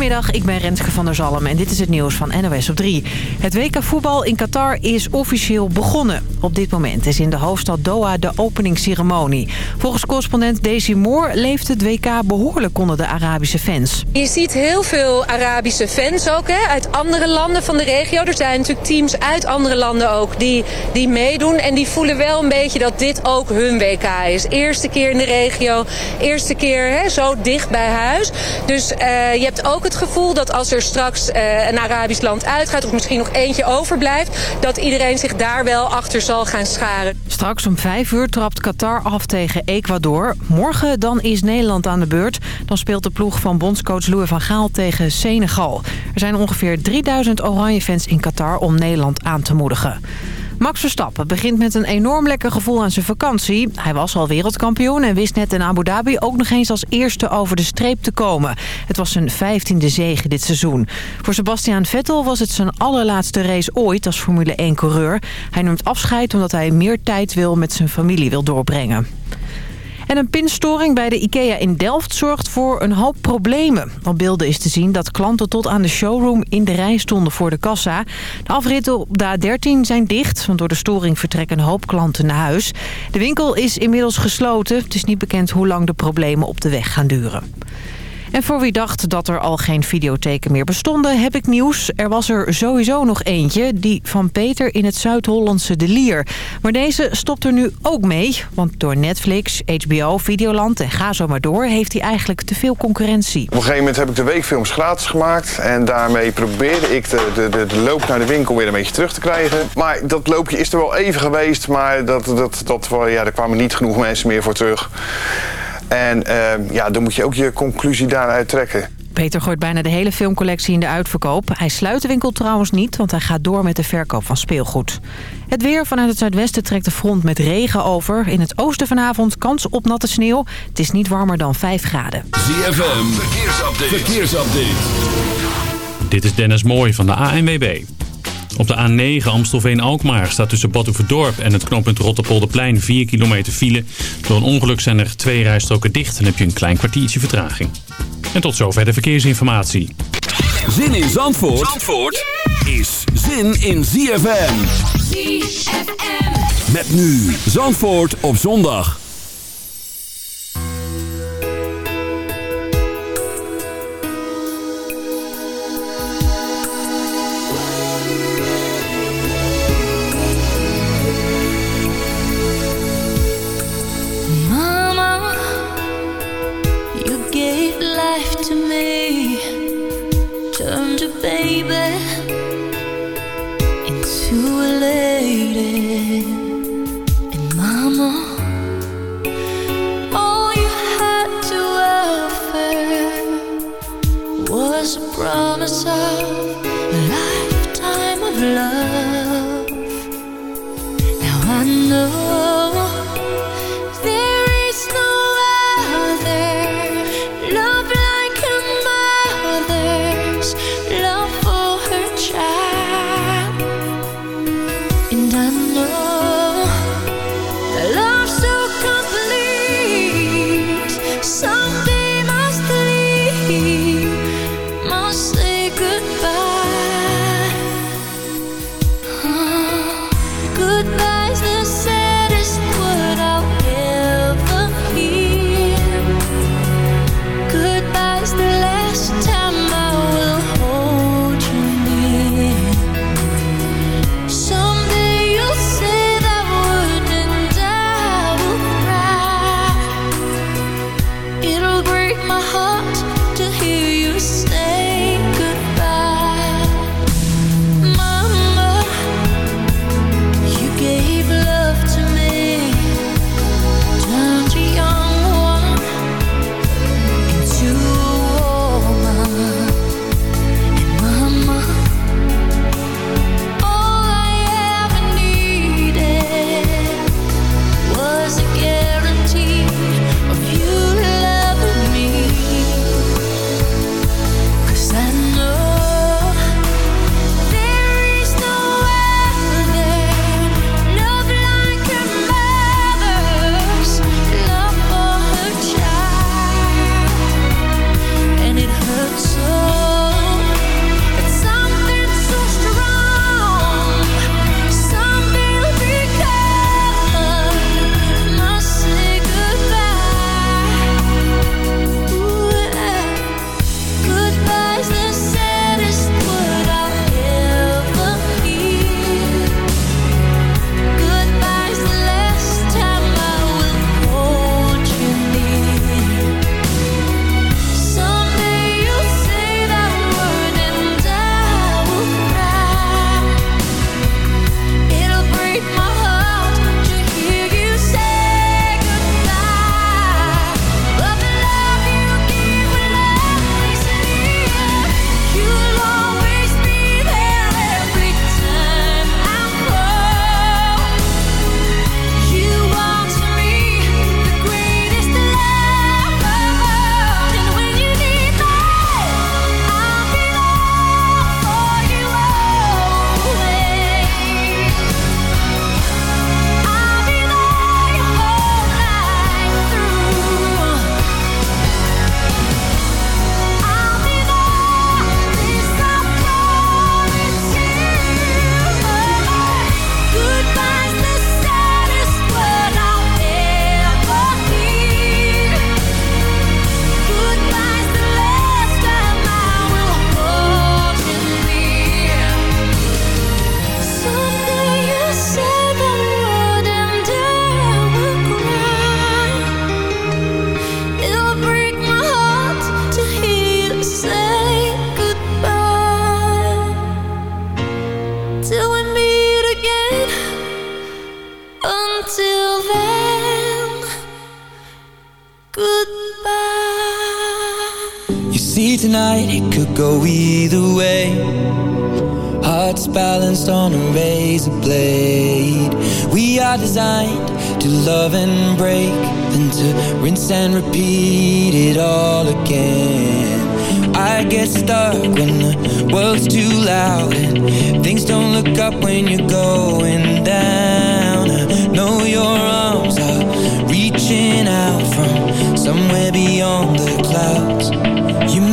Goedemiddag, ik ben Renske van der Zalm en dit is het nieuws van NOS op 3. Het WK voetbal in Qatar is officieel begonnen. Op dit moment is in de hoofdstad Doha de openingsceremonie. Volgens correspondent Daisy Moore leeft het WK behoorlijk onder de Arabische fans. Je ziet heel veel Arabische fans ook hè, uit andere landen van de regio. Er zijn natuurlijk teams uit andere landen ook die, die meedoen. En die voelen wel een beetje dat dit ook hun WK is. Eerste keer in de regio, eerste keer hè, zo dicht bij huis. Dus uh, je hebt ook het gevoel dat als er straks uh, een Arabisch land uitgaat... of misschien nog eentje overblijft... dat iedereen zich daar wel achter zal gaan scharen. Straks om vijf uur trapt Qatar af tegen Ecuador. Morgen dan is Nederland aan de beurt. Dan speelt de ploeg van bondscoach Louis van Gaal tegen Senegal. Er zijn ongeveer 3000 Oranje-fans in Qatar om Nederland aan te moedigen. Max Verstappen begint met een enorm lekker gevoel aan zijn vakantie. Hij was al wereldkampioen en wist net in Abu Dhabi ook nog eens als eerste over de streep te komen. Het was zijn vijftiende zege dit seizoen. Voor Sebastian Vettel was het zijn allerlaatste race ooit als Formule 1-coureur. Hij neemt afscheid omdat hij meer tijd wil met zijn familie wil doorbrengen. En een pinstoring bij de IKEA in Delft zorgt voor een hoop problemen. Op beelden is te zien dat klanten tot aan de showroom in de rij stonden voor de kassa. De afritten op de A13 zijn dicht, want door de storing vertrekken een hoop klanten naar huis. De winkel is inmiddels gesloten. Het is niet bekend hoe lang de problemen op de weg gaan duren. En voor wie dacht dat er al geen videotheken meer bestonden, heb ik nieuws. Er was er sowieso nog eentje, die van Peter in het Zuid-Hollandse De Lier. Maar deze stopt er nu ook mee, want door Netflix, HBO, Videoland en ga zo maar door... heeft hij eigenlijk te veel concurrentie. Op een gegeven moment heb ik de weekfilms gratis gemaakt... en daarmee probeerde ik de, de, de, loop naar de winkel weer een beetje terug te krijgen. Maar dat loopje is er wel even geweest, maar dat, dat, dat, ja, er kwamen niet genoeg mensen meer voor terug. En uh, ja, dan moet je ook je conclusie daaruit trekken. Peter gooit bijna de hele filmcollectie in de uitverkoop. Hij sluit de winkel trouwens niet, want hij gaat door met de verkoop van speelgoed. Het weer vanuit het zuidwesten trekt de front met regen over. In het oosten vanavond kans op natte sneeuw. Het is niet warmer dan 5 graden. ZFM, verkeersupdate. verkeersupdate. Dit is Dennis Mooij van de ANWB. Op de A9 Amstelveen-Alkmaar staat tussen Badhoevedorp en het knooppunt Rotterpolderplein 4 kilometer file. Door een ongeluk zijn er twee rijstroken dicht en heb je een klein kwartiertje vertraging. En tot zover de verkeersinformatie. Zin in Zandvoort, Zandvoort is zin in ZFM. ZFM. Met nu Zandvoort op zondag. promise of a lifetime of love.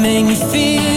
make me feel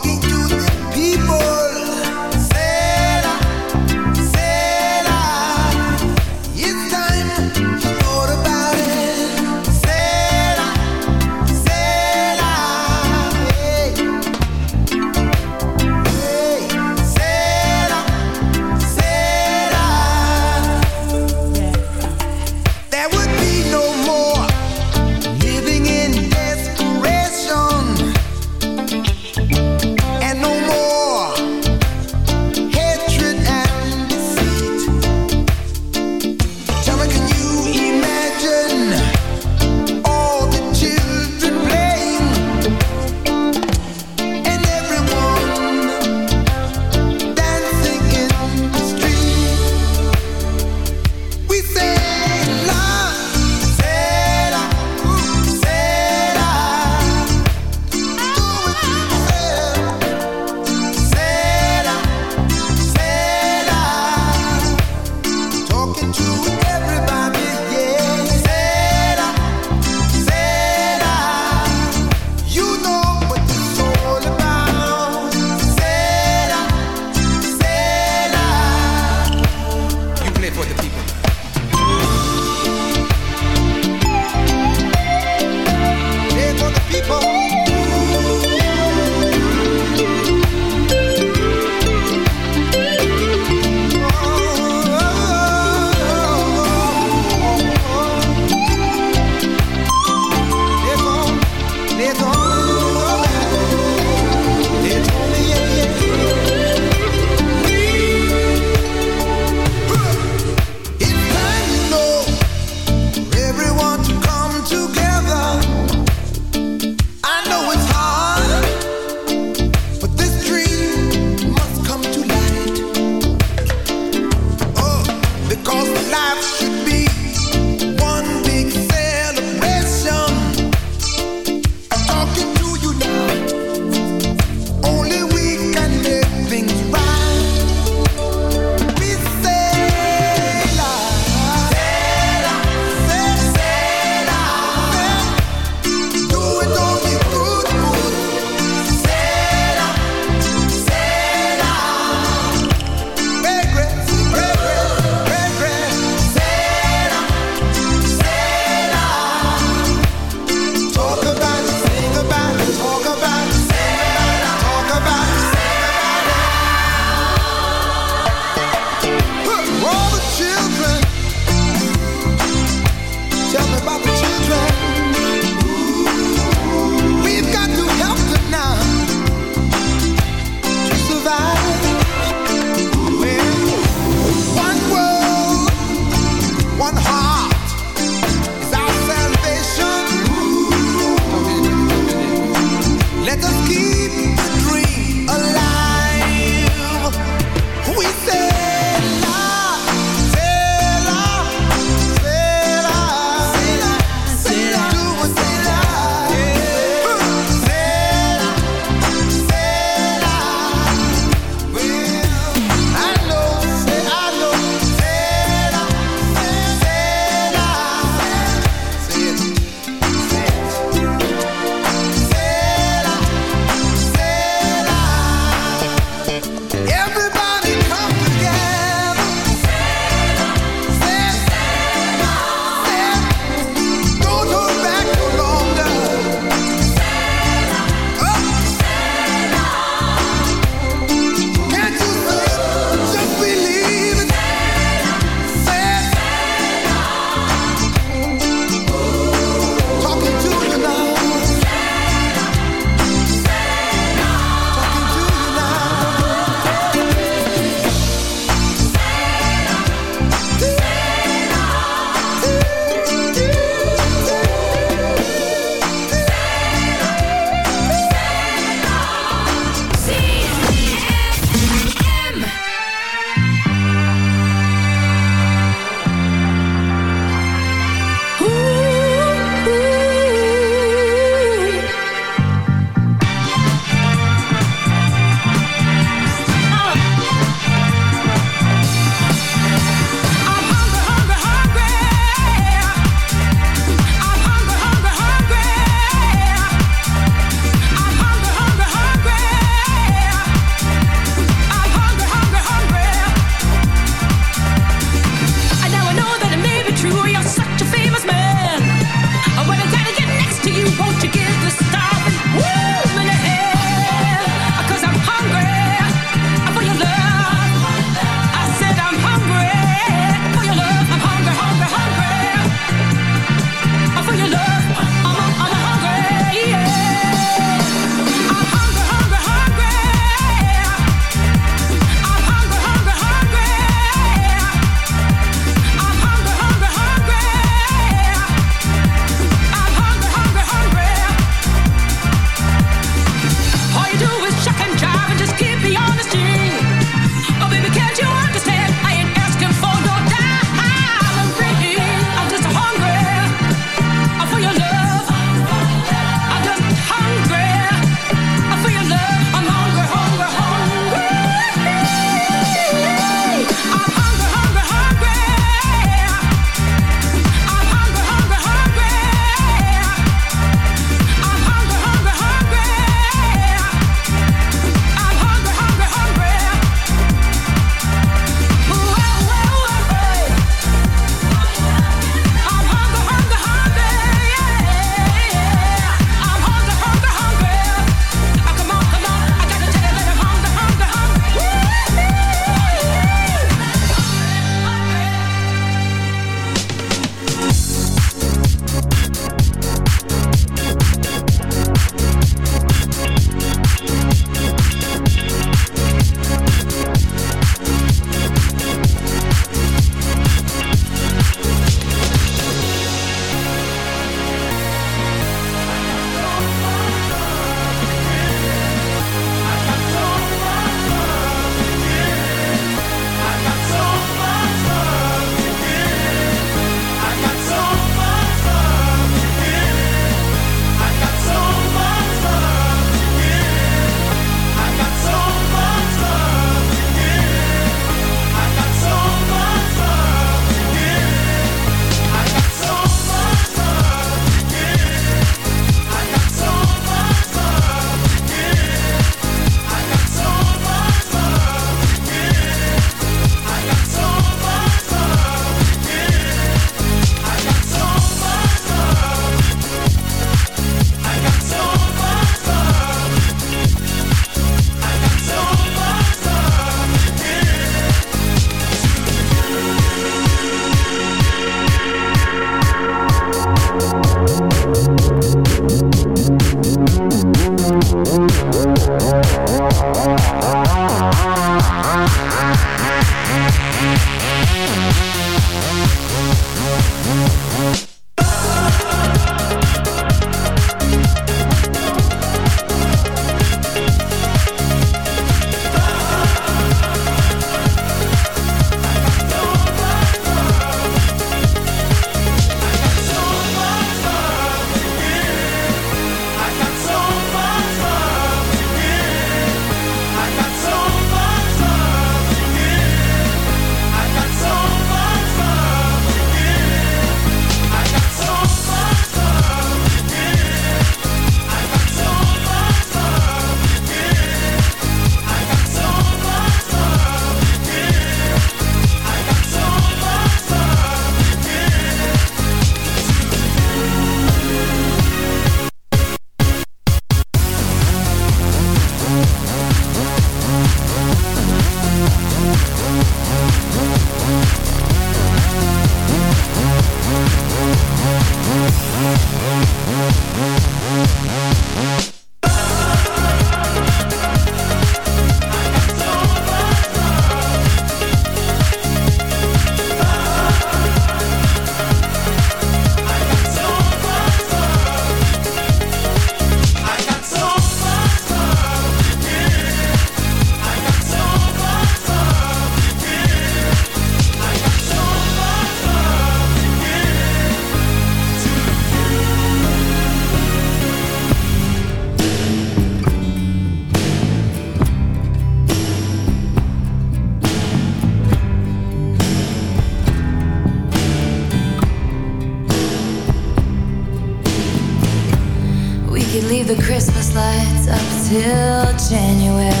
till January.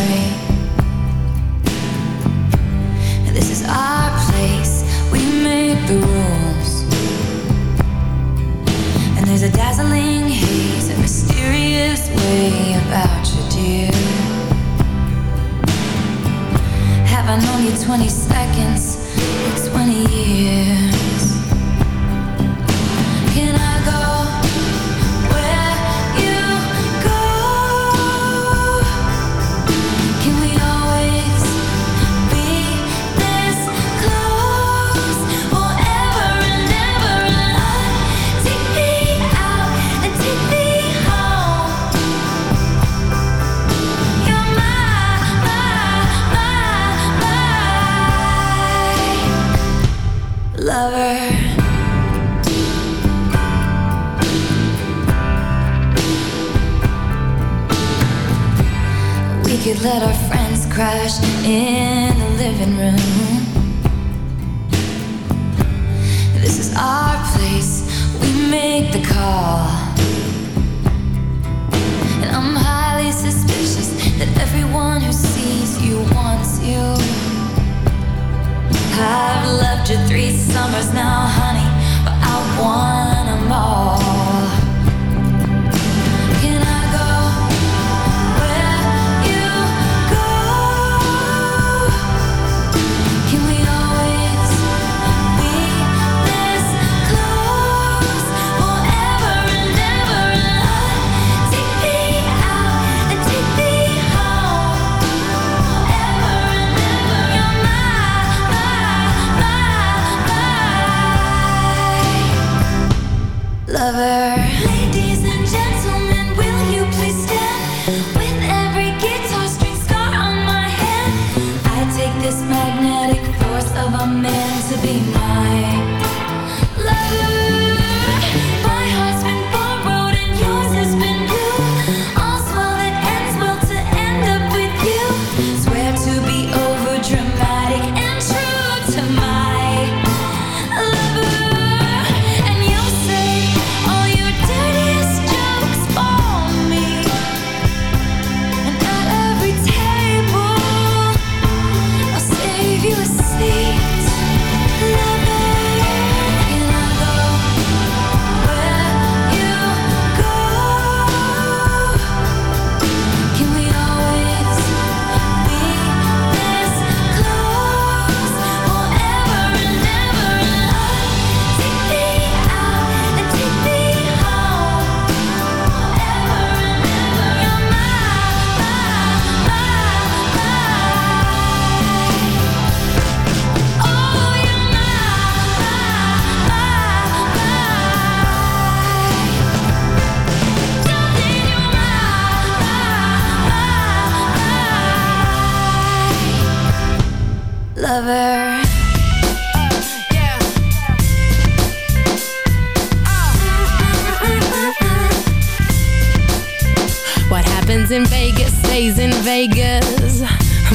happens in Vegas stays in Vegas.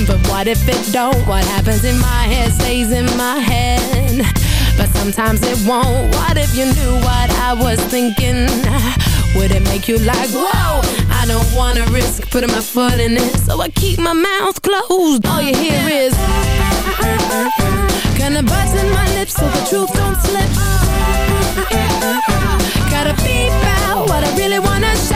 But what if it don't? What happens in my head stays in my head. But sometimes it won't. What if you knew what I was thinking? Would it make you like, whoa? I don't wanna risk putting my foot in it, so I keep my mouth closed. All you hear is, kinda buzzing my lips so the truth don't slip. Gotta beep out what I really wanna say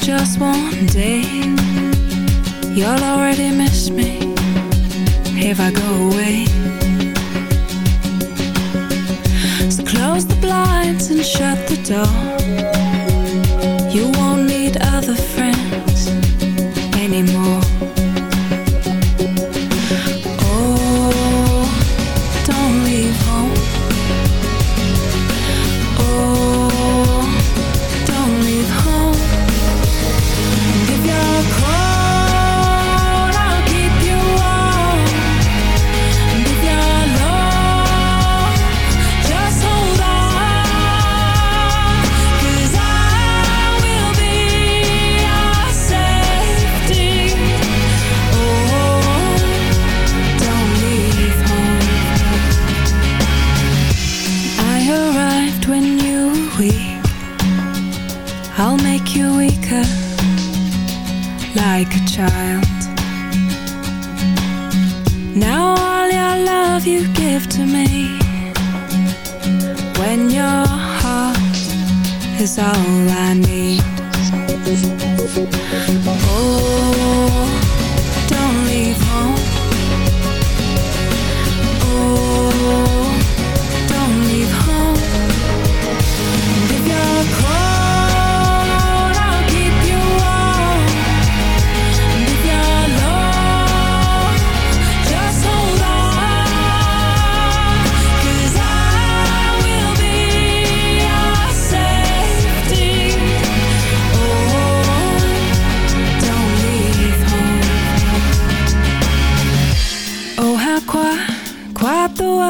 just one day. You'll already miss me. If I go away. So close the blinds and shut the door.